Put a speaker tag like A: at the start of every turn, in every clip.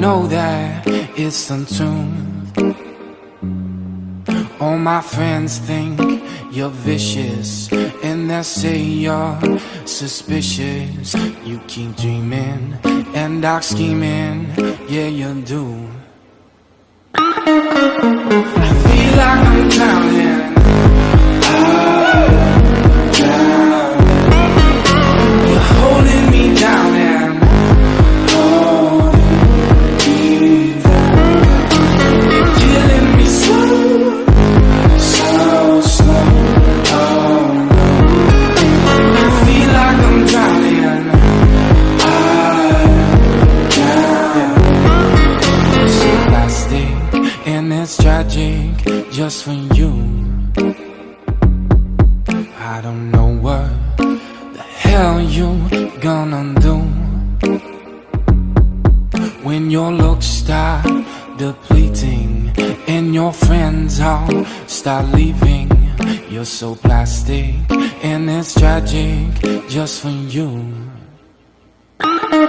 A: know that it's untuned All my friends think you're vicious And they say you're suspicious You keep dreaming and dark scheming
B: Yeah, you do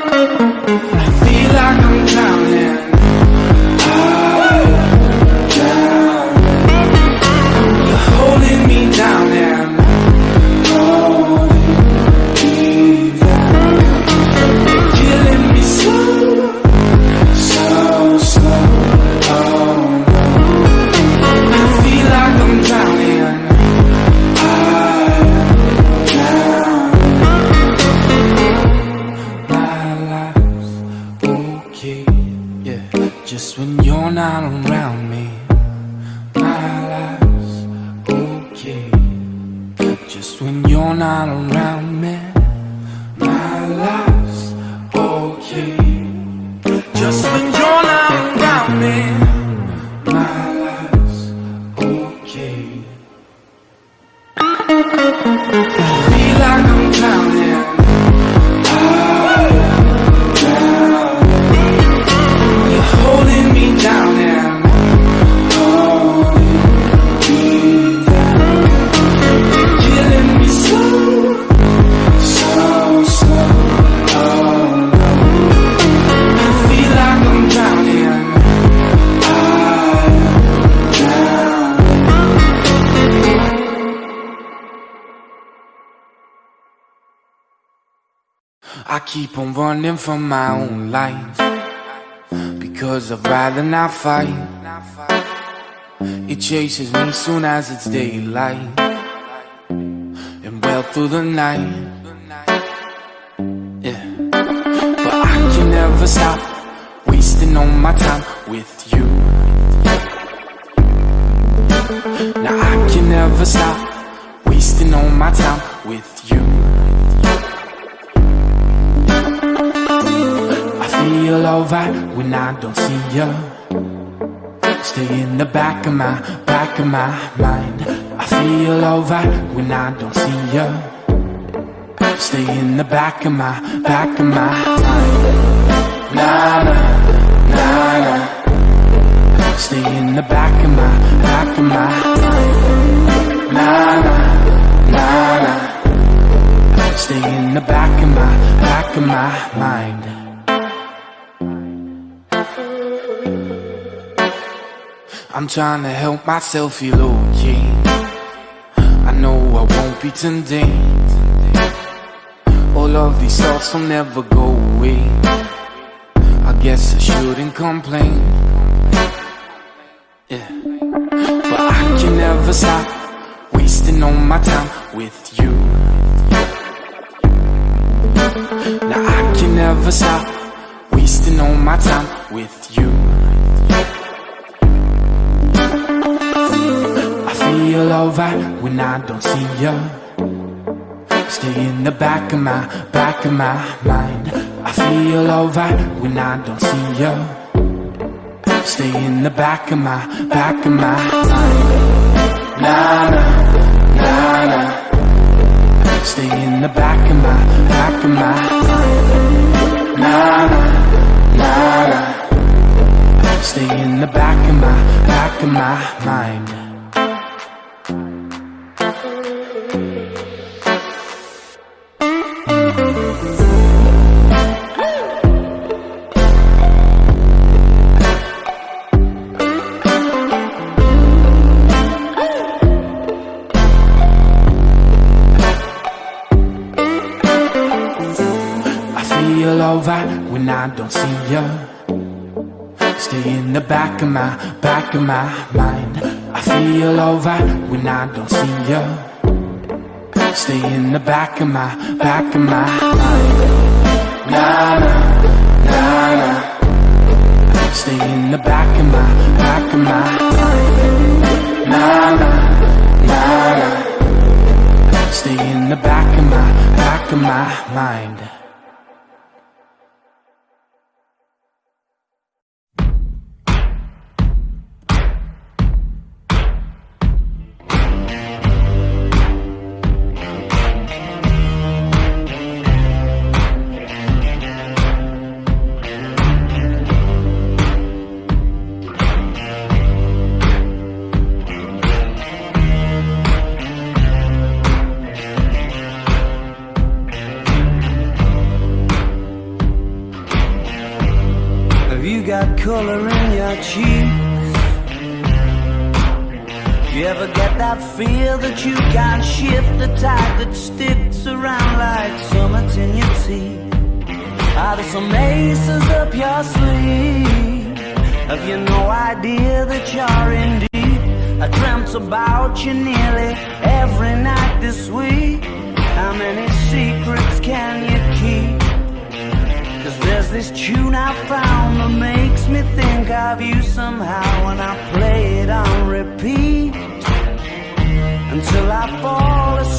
A: thank you keep on running from my own life Because I'd rather not fight It chases me soon as it's daylight And well through the night Yeah But I can never stop Wasting all my time with you Now I can never stop Wasting all my time with you feel alright when I don't see you. Stay in the back of my, back of my mind. I feel alright when I don't see you. Stay in the back of my, back of my mind. trying to help myself feel okay I know I won't be today All of these thoughts will never go away I guess I shouldn't complain Yeah But I can never stop Wasting all my time with you Now I can never stop Wasting all my time with you feel alright when I don't see you. Stay in the back of my, back of my mind I feel alright when I don't see you Stay in the back of my, back of my mind Nah, nah, nah, nah Stay in the back of my, back of my mind Nah, nah, nah, nah Stay in the back of my, back of my mind back of my mind I feel alright when I don't see you Stay in the back of my, back of my mind na na na na. Stay in the back of my, back of my mind na na na na. Stay in the back of my, back of my mind
C: that sticks around like so much in your teeth? Are there some aces up your sleeve? Have you no idea that you're in deep? I dreamt about you nearly every night this week. How many secrets can you keep? Cause there's this tune I found that makes me think of you somehow, when I play it on repeat until I fall asleep.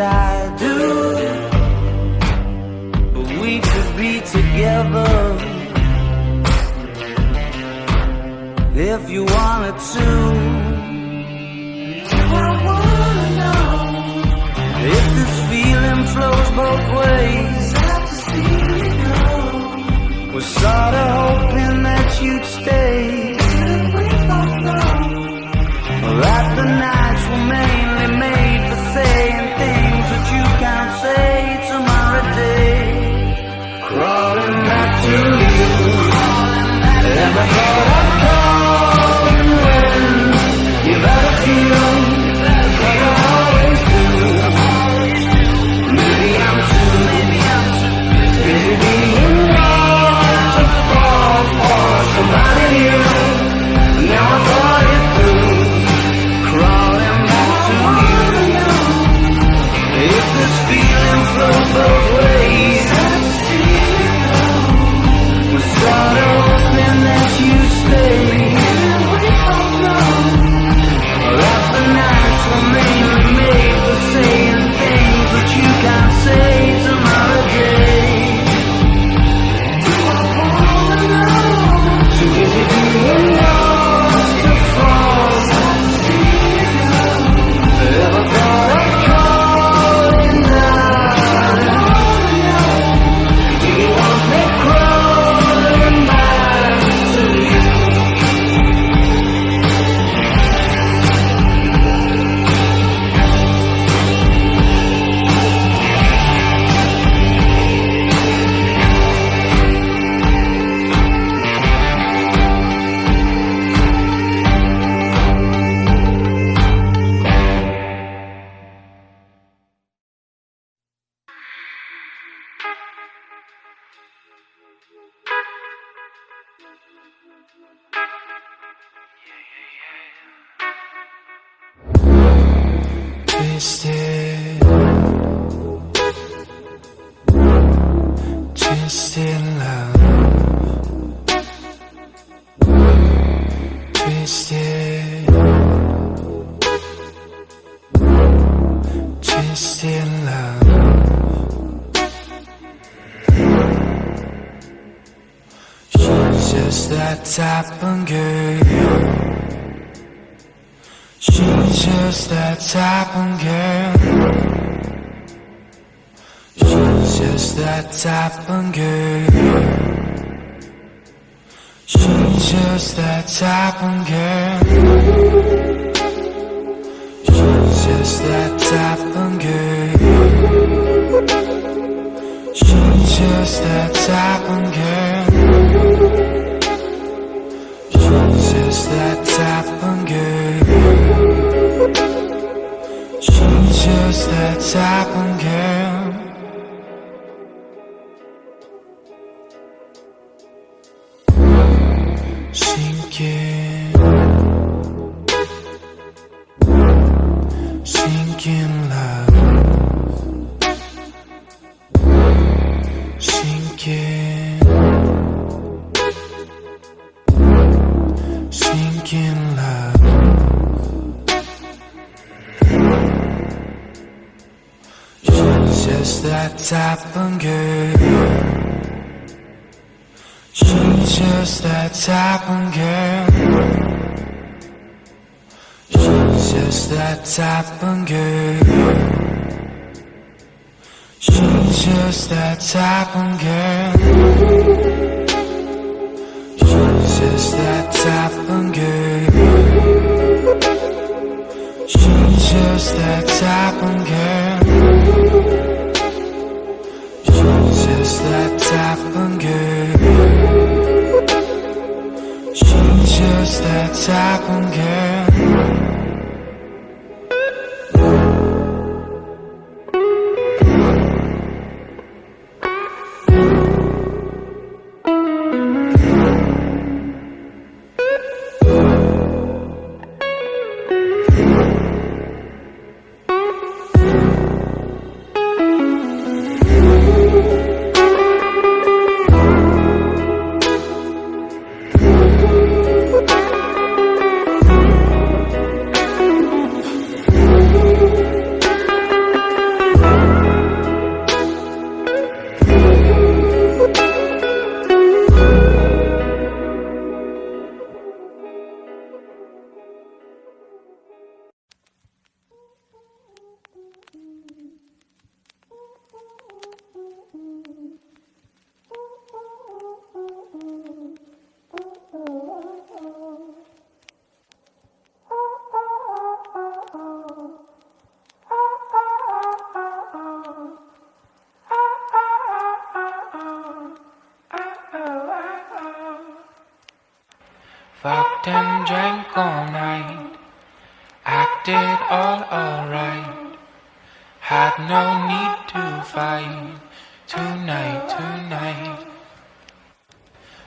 C: I do. But we could be together if you wanted to. I wanna know if this feeling flows both ways. I was sorta hoping that you'd stay. That the nights were made. Never thought
D: I'd when you better feel like I always do. Maybe I'm too busy to for somebody new.
B: Stay. just that type of that type of girl She's just that type of girl
A: fucked and drank all night. Acted all alright. Had no need to fight. Tonight, tonight.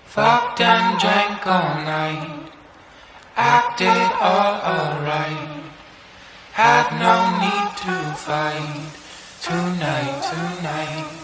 A: Fucked and drank all night. Acted all alright. Had no need to fight. Tonight, tonight.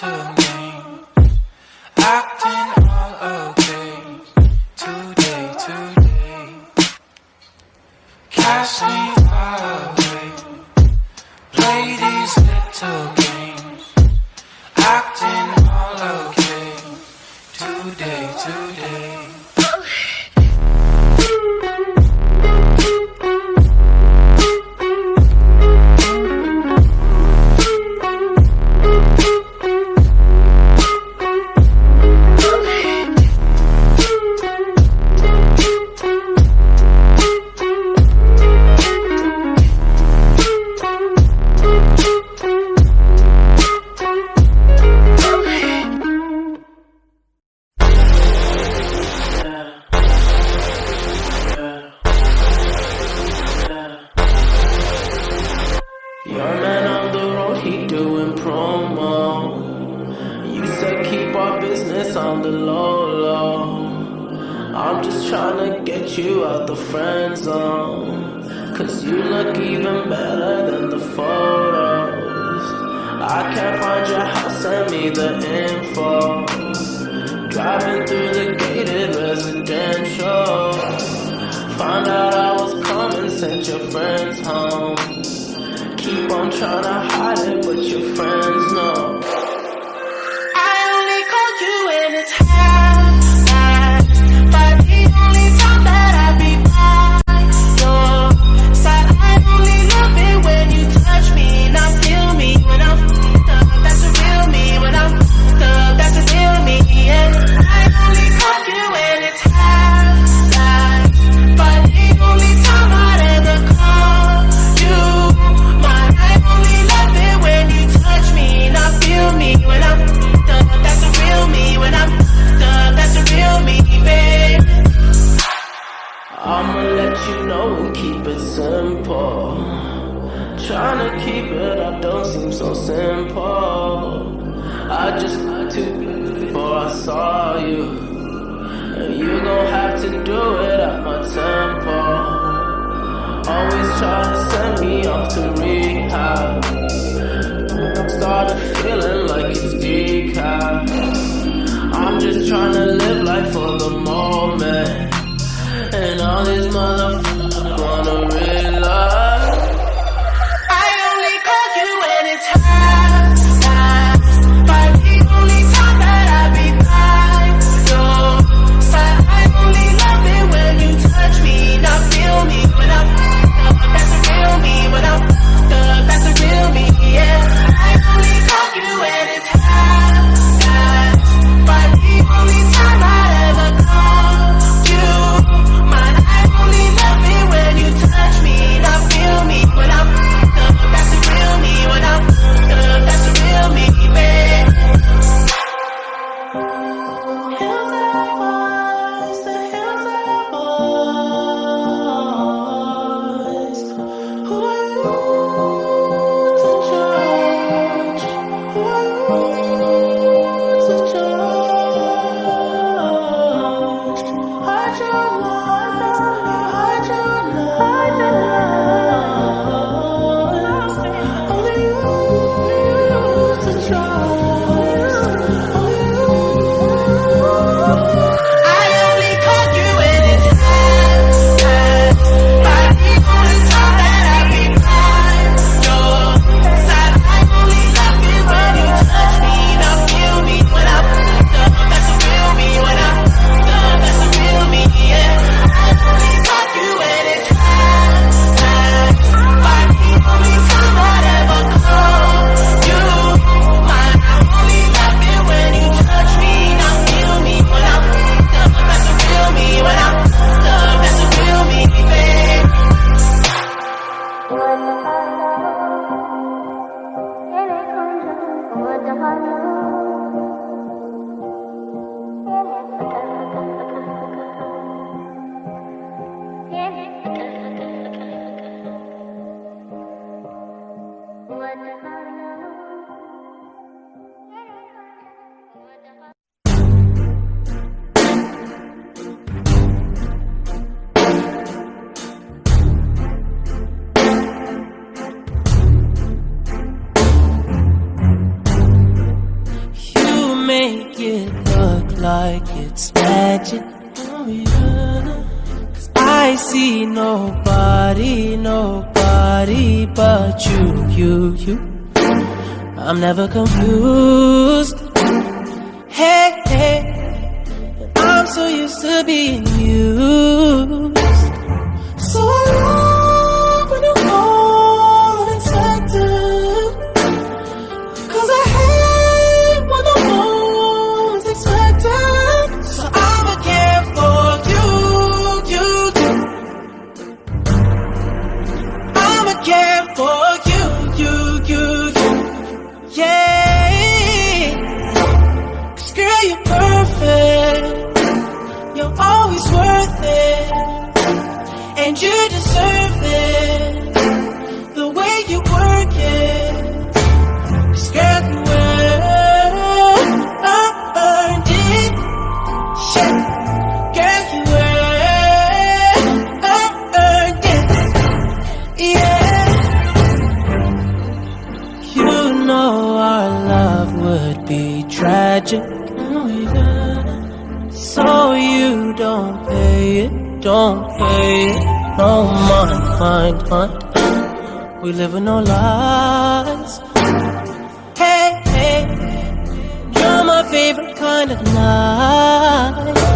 B: to
E: friend zone. Cause you look even better than the photos. I can't find your house, send me the info. Driving through the gated residential. Found out I was coming, sent your friends home. Keep on trying to hide it, but your friends know. so simple. I just had to before I saw you. And you gon' have to do it at my tempo. Always try to send me off to rehab. started feeling like it's decaf. I'm just trying to live life for the moment. And all these motherfuckers. never confused. find, mind. We live in no lies. Hey, hey, you're my favorite kind of night.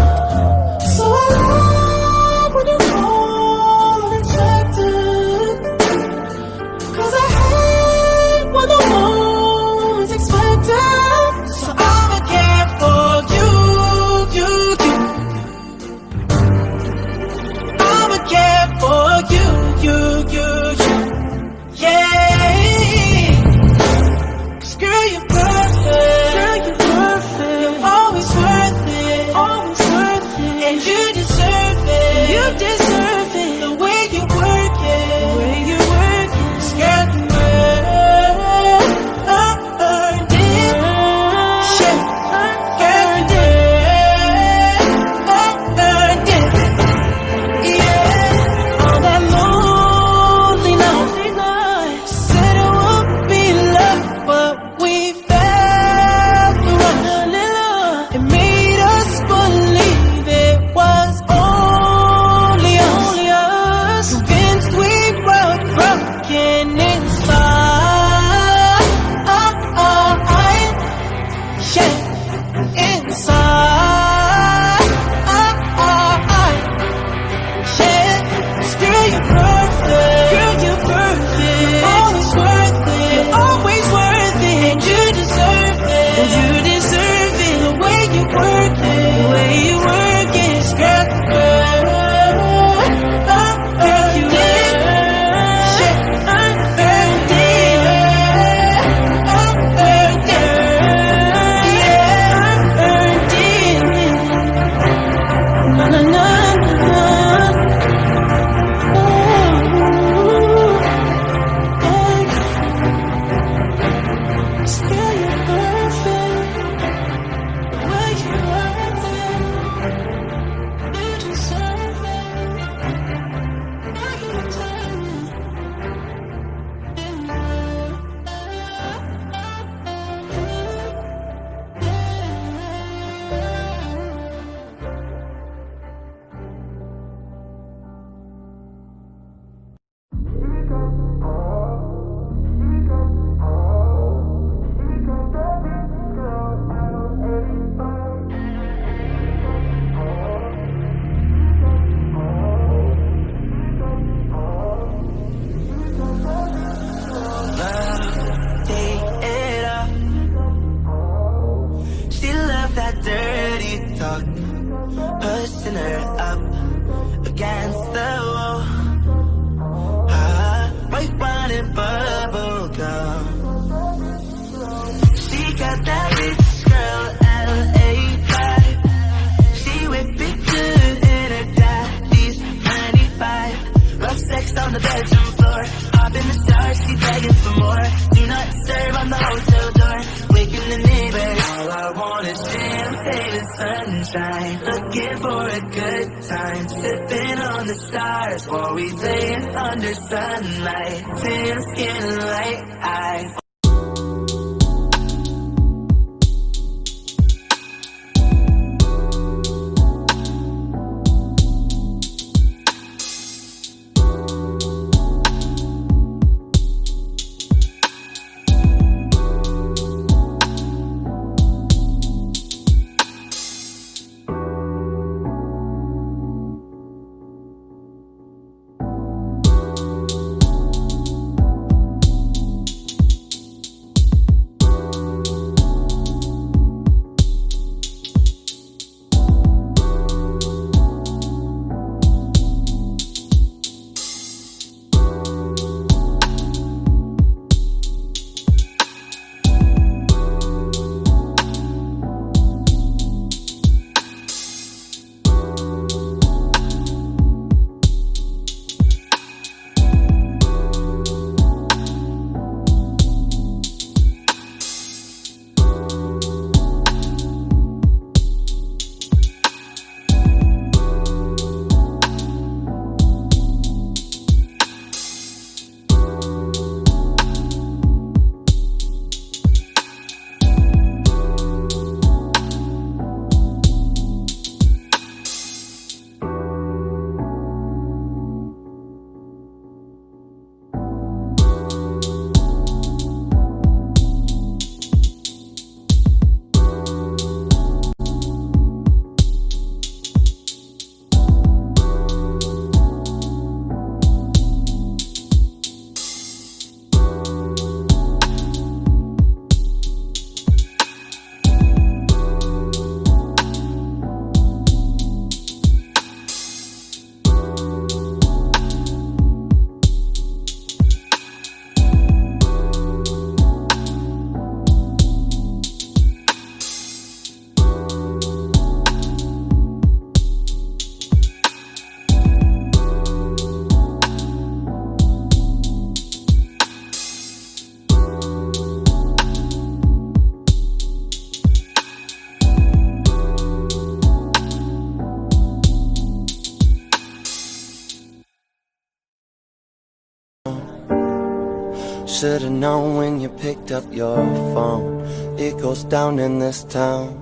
F: Should've known when you picked up your phone It goes down in this town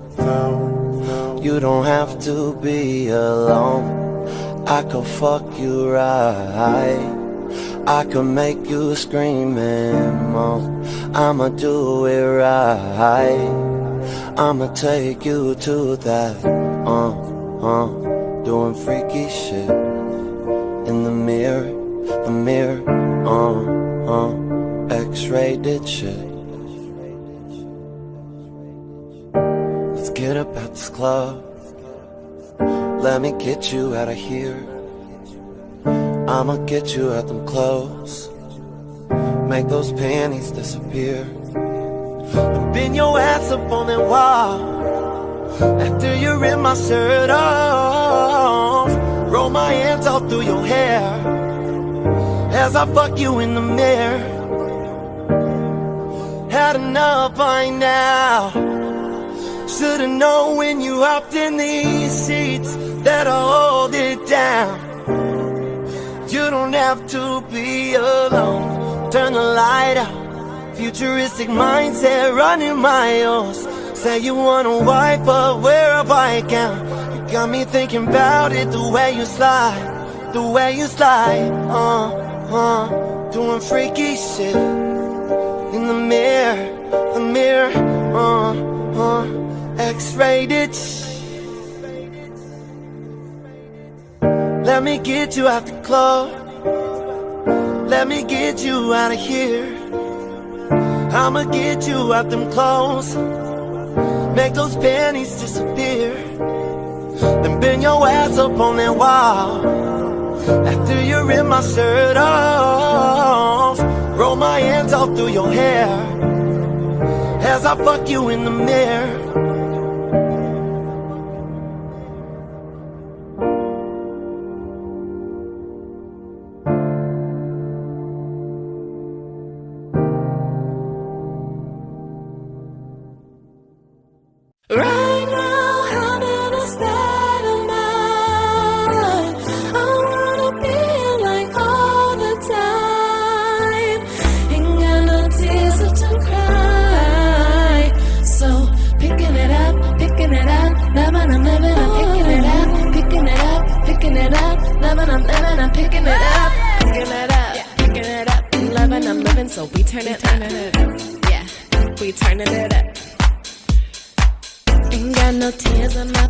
F: You don't have to be alone I could fuck you right I could make you scream and moan I'ma do it right I'ma take you to that Uh, uh Doing freaky shit In the mirror, the mirror Uh, uh X-ray did shit Let's get up at this club Let me get you out of here I'ma get you out them clothes Make those panties disappear And bend your ass up on that wall After you rip my shirt off Roll my hands all through your hair As I fuck you in the mirror had enough by now. Should've known when you hopped in these seats that I hold it down. You don't have to be alone. Turn the light out. Futuristic mindset running miles. Say you wanna wipe up, where a bike out. You got me thinking about it the way you slide, the way you slide. Uh, uh, doing freaky shit in the mirror, a mirror, uh, uh, X-rated. Let me get you out the club. Let me get you out of here. I'ma get you out them clothes. Make those panties disappear. Then bend your ass up on that wall. After you're in my shirt off. Roll my hands all through your hair as I fuck you in the mirror.
G: and I'm picking it up, picking it up, picking it up. I'm loving, I'm living, so we turn it, up. Yeah, we turning it up. Ain't got no tears on my